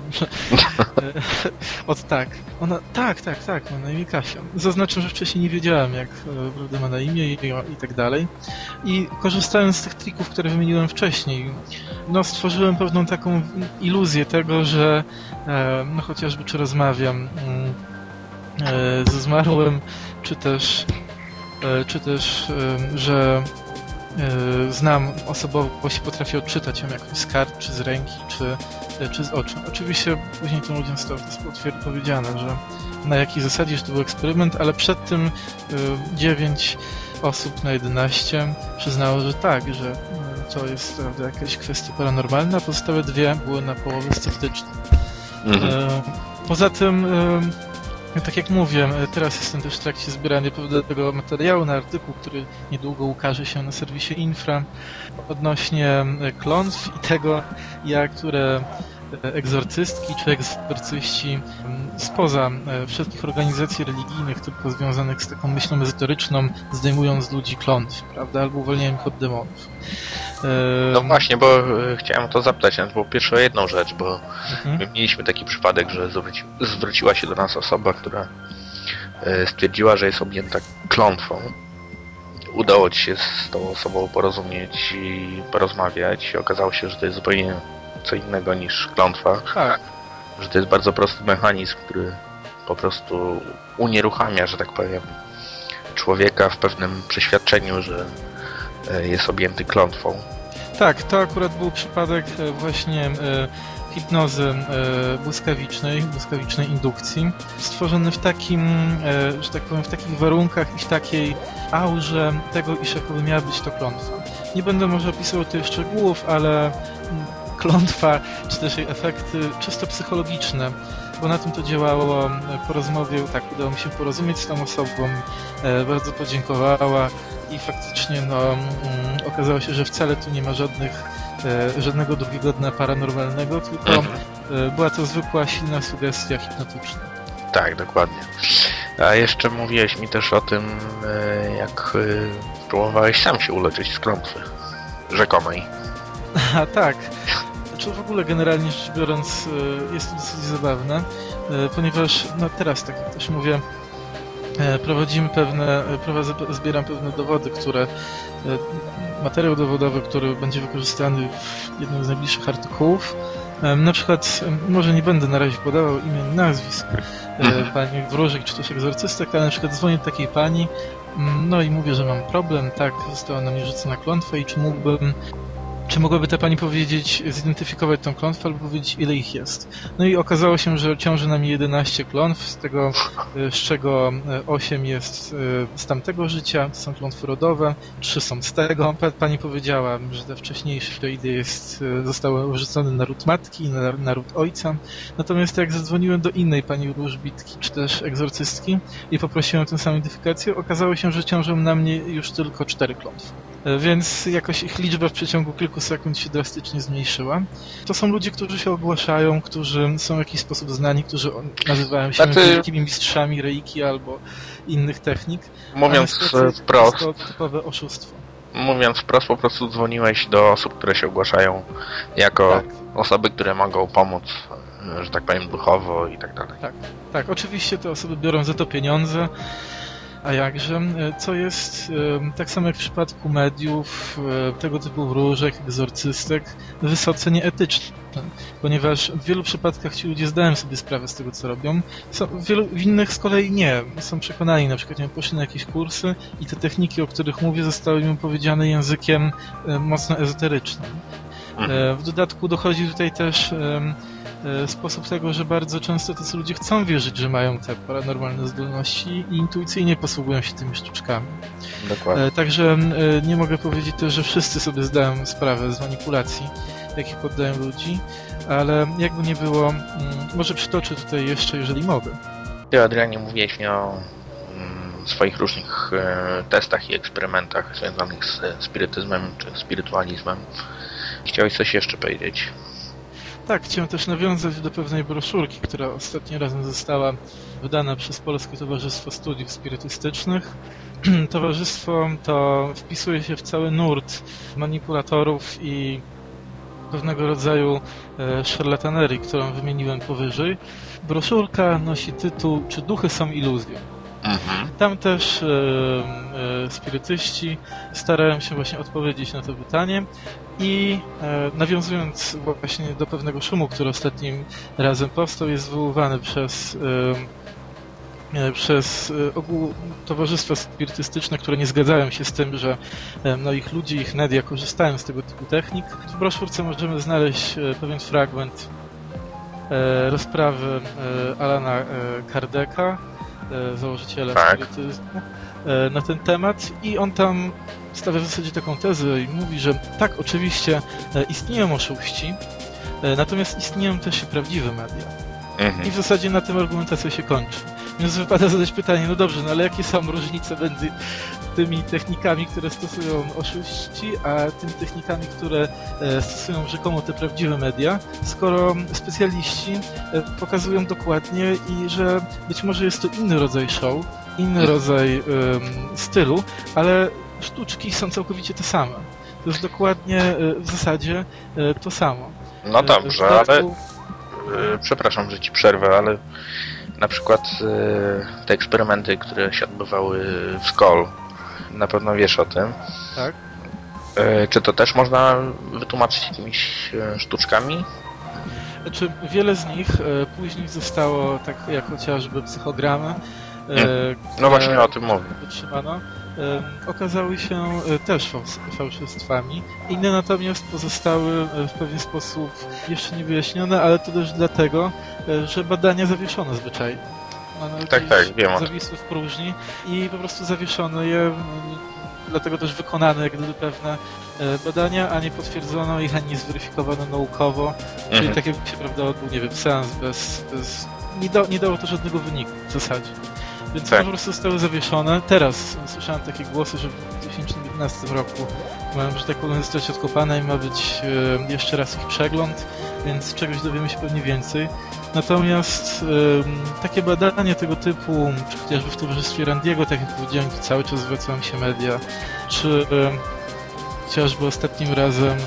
Od tak. Ona, tak, tak, tak, ma na imię Kasia. Zaznaczę, że wcześniej nie wiedziałem, jak e, prawda, ma na imię i, i tak dalej. I korzystając z tych trików, które wymieniłem wcześniej, no stworzyłem pewną taką iluzję tego, że e, no chociażby czy rozmawiam mm, e, ze zmarłym, czy też e, czy też, e, że e, znam osobowość potrafię odczytać ją jakoś z kart, czy z ręki, czy, e, czy z oczu. Oczywiście później tym ludziom zostało to powiedziane, że na jakiej zasadzie, że to był eksperyment, ale przed tym e, 9 osób na 11 przyznało, że tak, że e, to jest prawda, jakaś kwestia paranormalna, a pozostałe dwie były na połowę sceptyczne. Mhm. E, Poza tym, e, tak jak mówię, e, teraz jestem też w trakcie zbierania pewnego materiału na artykuł, który niedługo ukaże się na serwisie Infra odnośnie e, klątw i tego, jak które e, egzorcystki czy egzorcyści spoza e, wszelkich organizacji religijnych, tylko związanych z taką myślą ezoteryczną, zdejmują z ludzi klątw, prawda, albo uwalniają ich od demonów. E, No właśnie, bo e, chciałem o to zapytać, bo pierwsze o jedną rzecz, bo mhm. my mieliśmy taki przypadek, że zwróci, zwróciła się do nas osoba, która stwierdziła, że jest objęta klątwą. Udało ci się z tą osobą porozumieć i porozmawiać. Okazało się, że to jest zupełnie co innego niż klątwa. Tak, że to jest bardzo prosty mechanizm, który po prostu unieruchamia, że tak powiem, człowieka w pewnym przeświadczeniu, że e, jest objęty klątwą. Tak, to akurat był przypadek e, właśnie e, hipnozy błyskawicznej, błyskawicznej indukcji, stworzony w takim, że tak powiem, w takich warunkach i w takiej aurze tego, iż jakoby miała być to klątwa. Nie będę może opisywał tych szczegółów, ale mm, klątwa, czy też jej efekty czysto psychologiczne, bo na tym to działało po rozmowie, tak, udało mi się porozumieć z tą osobą, e, bardzo podziękowała i faktycznie no, mm, okazało się, że wcale tu nie ma żadnych, e, żadnego drugiego dna paranormalnego, tylko Mhm. e, była to zwykła, silna sugestia hipnotyczna. Tak, dokładnie. A jeszcze mówiłeś mi też o tym, jak próbowałeś sam się uleczyć z klątwy. Rzekomej. A tak. Czy w ogóle generalnie rzecz biorąc e, jest to dosyć zabawne, e, ponieważ no teraz, tak jak też mówię, e, prowadzimy pewne, prowadzę, zbieram pewne dowody, które materiał dowodowy, który będzie wykorzystany w jednym z najbliższych artykułów. Na przykład, może nie będę na razie podawał imion i nazwisk Mhm. pani wróżek czy też egzorcystek, ale na przykład dzwonię do takiej pani, mm, no i mówię, że mam problem, tak, została na mnie rzucona klątwa i czy mógłbym czy mogłaby ta pani powiedzieć, zidentyfikować tą klątwę albo powiedzieć, ile ich jest? No i okazało się, że ciąży nam 11 klątw, z tego, e, z czego 8 jest e, z tamtego życia, to są klątwy rodowe, 3 są z tego. Pa- Pani powiedziała, że te wcześniejsze idee jest, e, zostały wrzucone na ród matki, na, na ród ojca. Natomiast jak zadzwoniłem do innej pani wróżbitki, czy też egzorcystki i poprosiłem o tę samą identyfikację, okazało się, że ciążą na mnie już tylko 4 klątwy. E, Więc jakoś ich liczba w przeciągu kilku sekund się drastycznie zmniejszyła. To są ludzie, którzy się ogłaszają, którzy są w jakiś sposób znani, którzy nazywają się Znaczy- wielkimi mistrzami reiki albo innych technik. Mówiąc wprost, to typowe oszustwo. mówiąc wprost, po prostu dzwoniłeś do osób, które się ogłaszają jako Tak. osoby, które mogą pomóc, że tak powiem, duchowo i tak dalej. Tak, oczywiście te osoby biorą za to pieniądze, a jakże, e, co jest e, tak samo jak w przypadku mediów, e, tego typu wróżek, egzorcystek, wysoce nieetyczne, ponieważ w wielu przypadkach ci ludzie zdają sobie sprawę z tego, co robią, są, w, wielu, w innych z kolei nie, są przekonani, na przykład nie poszli na jakieś kursy i te techniki, o których mówię, zostały im powiedziane językiem mocno ezoterycznym. W dodatku dochodzi tutaj też sposób tego, że bardzo często tacy ludzie chcą wierzyć, że mają te paranormalne zdolności i intuicyjnie posługują się tymi sztuczkami. Dokładnie. E, Także e, nie mogę powiedzieć też, że wszyscy sobie zdają sprawę z manipulacji, jakich poddają ludzi, ale jakby nie było, mm, może przytoczę tutaj jeszcze, jeżeli mogę. Ty, Adrianie, mówiłeś mi o mm, swoich różnych e, testach i eksperymentach związanych z e, spirytyzmem czy spirytualizmem. Chciałeś coś jeszcze powiedzieć? Tak, chciałem też nawiązać do pewnej broszurki, która ostatnim razem została wydana przez Polskie Towarzystwo Studiów Spirytystycznych. Towarzystwo to wpisuje się w cały nurt manipulatorów i pewnego rodzaju e, szarlatanerii, którą wymieniłem powyżej. Broszurka nosi tytuł Czy duchy są iluzją? Mhm. Tam też e, e, spirytyści starają się właśnie odpowiedzieć na to pytanie i e, nawiązując właśnie do pewnego szumu, który ostatnim razem powstał, jest wywoływany przez przez ogół towarzystwa spirytystyczne, które nie zgadzają się z tym, że no, ich ludzie, ich media korzystają z tego typu technik. W broszurce możemy znaleźć pewien fragment rozprawy Alana Kardeka, e, założyciela Tak. e, na ten temat i on tam stawia w zasadzie taką tezę i mówi, że tak, oczywiście e, istnieją oszuści, natomiast istnieją też i prawdziwe media. I Mhm. w zasadzie na tym argumentacja się kończy. Więc wypada zadać pytanie, no dobrze, no ale jakie są różnice między tymi technikami, które stosują oszuści, a tymi technikami, które e, stosują rzekomo te prawdziwe media, skoro specjaliści e, pokazują dokładnie i że być może jest to inny rodzaj show, inny rodzaj em, stylu, ale sztuczki są całkowicie te same. To jest dokładnie e, w zasadzie to samo. No dobrze, ale przepraszam, że ci przerwę, ale na przykład e, te eksperymenty, które się odbywały w Skoll, na pewno wiesz o tym. Tak. E, Czy to też można wytłumaczyć jakimiś e, sztuczkami? Znaczy, wiele z nich później zostało, tak jak chociażby psychogramy, e, No które właśnie o tym mówię. wytrzymano. Okazały się e, też fałszystwami. Inne natomiast pozostały e, w pewien sposób jeszcze niewyjaśnione, ale to też dlatego, e, że badania zawieszono zwyczajnie. One tak, tak, wiem. Zawisły w próżni i po prostu zawieszono je, dlatego też wykonano jak gdyby pewne badania, a nie potwierdzono ich, ani nie zweryfikowano naukowo. Mhm. Czyli tak jakby się, prawda, odbył, nie wiem, seans bez... bez nie, da, nie dało to żadnego wyniku w zasadzie. Więc tak. po prostu zostały zawieszone. Teraz słyszałem takie głosy, że w 2011 roku mają, że tak powiem, zostać odkopane i ma być e, jeszcze raz ich przegląd, więc czegoś dowiemy się pewnie więcej. Natomiast e, takie badania tego typu, czy chociażby w towarzystwie Randiego, tak jak powiedziałem, cały czas zwracają się media, czy e, chociażby ostatnim razem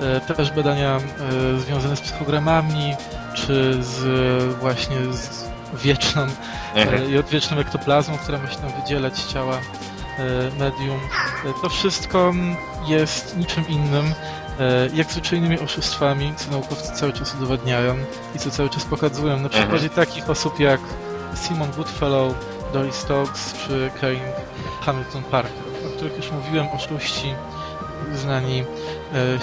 e, też badania e, związane z psychogramami, czy z właśnie z wieczną mhm. i odwieczną ektoplazmą, która ma się tam wydzielać ciała e, medium. E, to wszystko jest niczym innym e, jak zwyczajnymi oszustwami, co naukowcy cały czas udowadniają i co cały czas pokazują. Na przykładzie mhm. takich osób jak Simon Goodfellow, Doris Stokes czy Kane Hamilton Parker, o których już mówiłem, oszuści znani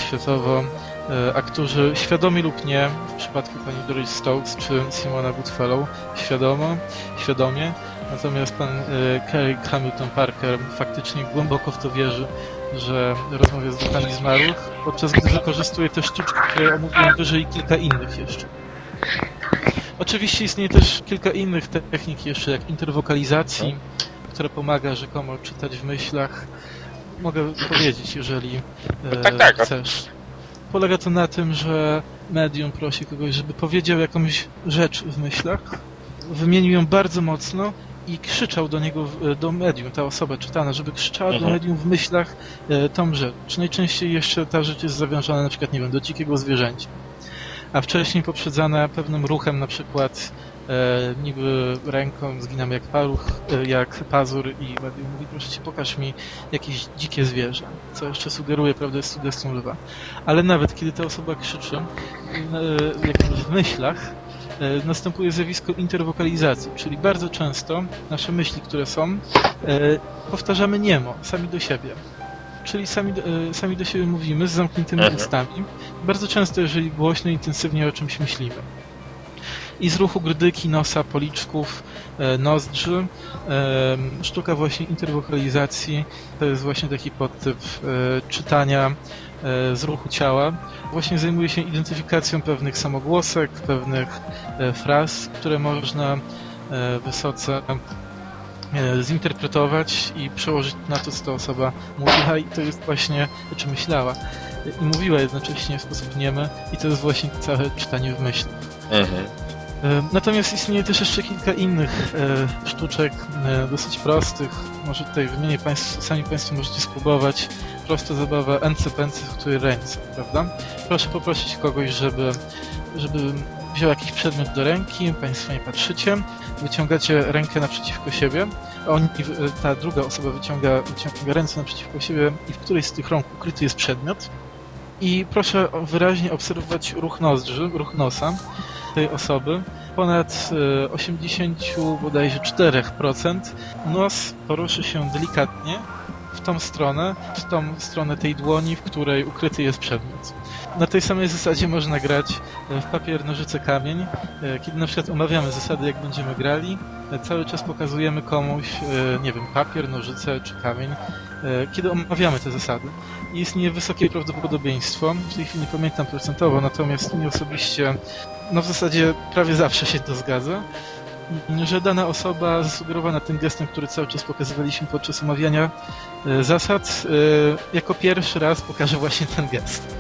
światowo E, a którzy świadomi lub nie, w przypadku pani Doris Stokes czy Simona Goodfellow, świadomo, świadomie, natomiast pan Kerry Hamilton Parker faktycznie głęboko w to wierzy, że rozmawia z duchami zmarłych, podczas gdy wykorzystuje te sztuczki, które omówiłem wyżej i kilka innych jeszcze. Oczywiście istnieje też kilka innych technik jeszcze, jak interwokalizacji, która pomaga rzekomo czytać w myślach. Mogę powiedzieć, jeżeli e, tak, tak. chcesz. Polega to na tym, że medium prosi kogoś, żeby powiedział jakąś rzecz w myślach, wymienił ją bardzo mocno i krzyczał do niego, do medium, ta osoba czytana, żeby krzyczała mhm. do medium w myślach e, tą rzecz. Najczęściej jeszcze ta rzecz jest zawiązana na przykład, nie wiem, do dzikiego zwierzęcia. A wcześniej poprzedzana pewnym ruchem, na przykład e, niby ręką zginam jak paluch, e, jak pazur i medium mówi, proszę cię, pokaż mi jakieś dzikie zwierzę, co jeszcze sugeruje, prawda, jest sugestią lwa. Ale nawet kiedy ta osoba krzyczy, e, jak w myślach, e, następuje zjawisko interwokalizacji, czyli bardzo często nasze myśli, które są, e, powtarzamy niemo, sami do siebie czyli sami, e, sami do siebie mówimy z zamkniętymi mhm. ustami. Bardzo często, jeżeli głośno, intensywnie o czymś myślimy i z ruchu grdyki, nosa, policzków, e, nozdrzy. E, sztuka właśnie interwokalizacji to jest właśnie taki podtyp e, czytania z ruchu ciała. Właśnie zajmuje się identyfikacją pewnych samogłosek, pewnych fraz, które można wysoce zinterpretować i przełożyć na to, co ta osoba mówiła i to jest właśnie, czy myślała. I mówiła jednocześnie w sposób niemy i to jest właśnie całe czytanie w myśli. Mhm. Natomiast istnieje też jeszcze kilka innych e, sztuczek, e, dosyć prostych. Może tutaj wymienię Państwu, sami Państwo możecie spróbować. Prosta zabawa NC Pęcy, w której ręce, prawda? Proszę poprosić kogoś, żeby, żeby wziął jakiś przedmiot do ręki, Państwo nie patrzycie, wyciągacie rękę naprzeciwko siebie, a ta druga osoba wyciąga, wyciąga ręce naprzeciwko siebie i w którejś z tych rąk ukryty jest przedmiot. I proszę wyraźnie obserwować ruch nozdrzy, ruch nosa tej osoby. Ponad 80 e, bodajże 4% nos poruszy się delikatnie w tą stronę, w tą stronę tej dłoni, w której ukryty jest przedmiot. Na tej samej zasadzie można grać e, w papier, nożyce, kamień. E, kiedy na przykład omawiamy zasady, jak będziemy grali, cały czas pokazujemy komuś, nie wiem, papier, nożyce czy kamień, kiedy omawiamy te zasady. Istnieje wysokie prawdopodobieństwo, w tej chwili nie pamiętam procentowo, natomiast mnie osobiście no w zasadzie prawie zawsze się to zgadza, że dana osoba zasugerowana tym gestem, który cały czas pokazywaliśmy podczas omawiania e, zasad, e, jako pierwszy raz pokaże właśnie ten gest.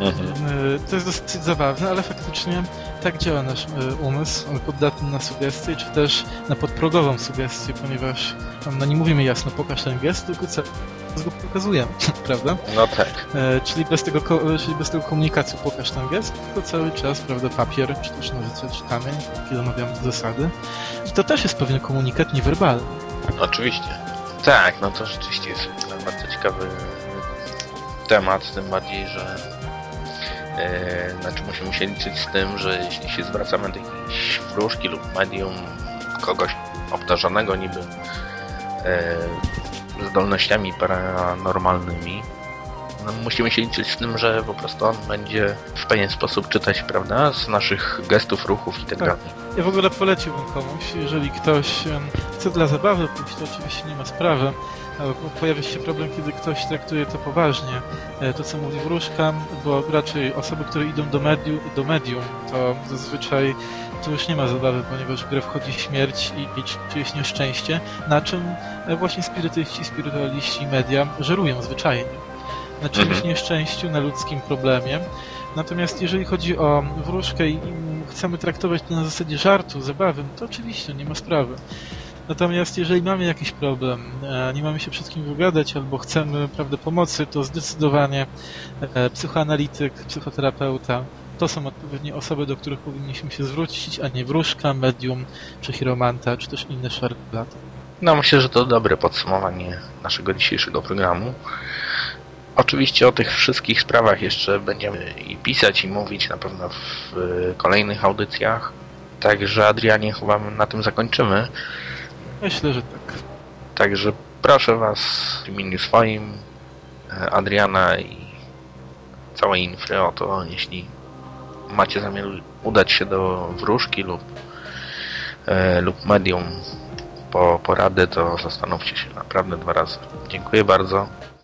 Mhm. E, to jest dosyć zabawne, ale faktycznie tak działa nasz umysł, poddatny na sugestie, czy też na podprogową sugestię, ponieważ no nie mówimy jasno pokaż ten gest, tylko go pokazujemy, prawda? No tak. E, czyli, bez tego, czyli bez tego komunikacji pokaż ten gest, tylko cały czas, prawda, papier, czy też nożyce, czy kamień, kiedy omawiamy zasady. I to też jest pewien komunikat niewerbalny. Oczywiście. Tak, no to rzeczywiście jest bardzo ciekawy temat, tym bardziej, że e, znaczy musimy się liczyć z tym, że jeśli się zwracamy do jakiejś wróżki lub medium, kogoś obdarzonego niby e, zdolnościami paranormalnymi, no, musimy się liczyć z tym, że po prostu on będzie w pewien sposób czytać, prawda, z naszych gestów, ruchów i tak, Tak. dalej. Ja w ogóle poleciłbym komuś, jeżeli ktoś chce dla zabawy pójść, to oczywiście nie ma sprawy. ale Pojawia się problem, kiedy ktoś traktuje to poważnie, e, to co mówi wróżka, bo raczej osoby, które idą do, mediu, do medium, to zazwyczaj tu już nie ma zabawy, ponieważ w grę wchodzi śmierć i, i czyjeś nieszczęście, na czym e, właśnie spirytyści, spirytualiści, media żerują zwyczajnie. Na czyimś Mhm. nieszczęściu, na ludzkim problemie. Natomiast jeżeli chodzi o wróżkę i chcemy traktować to na zasadzie żartu, zabawy, no to oczywiście nie ma sprawy. Natomiast jeżeli mamy jakiś problem, e, nie mamy się przed kim wygadać albo chcemy prawda, pomocy, to zdecydowanie e, psychoanalityk, psychoterapeuta to są odpowiednie osoby, do których powinniśmy się zwrócić, a nie wróżka, medium, czy chiromanta, czy też inne szarlatan. No myślę, że to dobre podsumowanie naszego dzisiejszego programu. Oczywiście o tych wszystkich sprawach jeszcze będziemy i pisać i mówić na pewno w kolejnych audycjach. Także Adrianie chyba na tym zakończymy. Myślę, że tak. Także proszę Was w imieniu swoim, Adriana i całej infry o to, jeśli macie zamiar udać się do wróżki lub, e, lub medium po porady, to zastanówcie się naprawdę dwa razy. Dziękuję bardzo.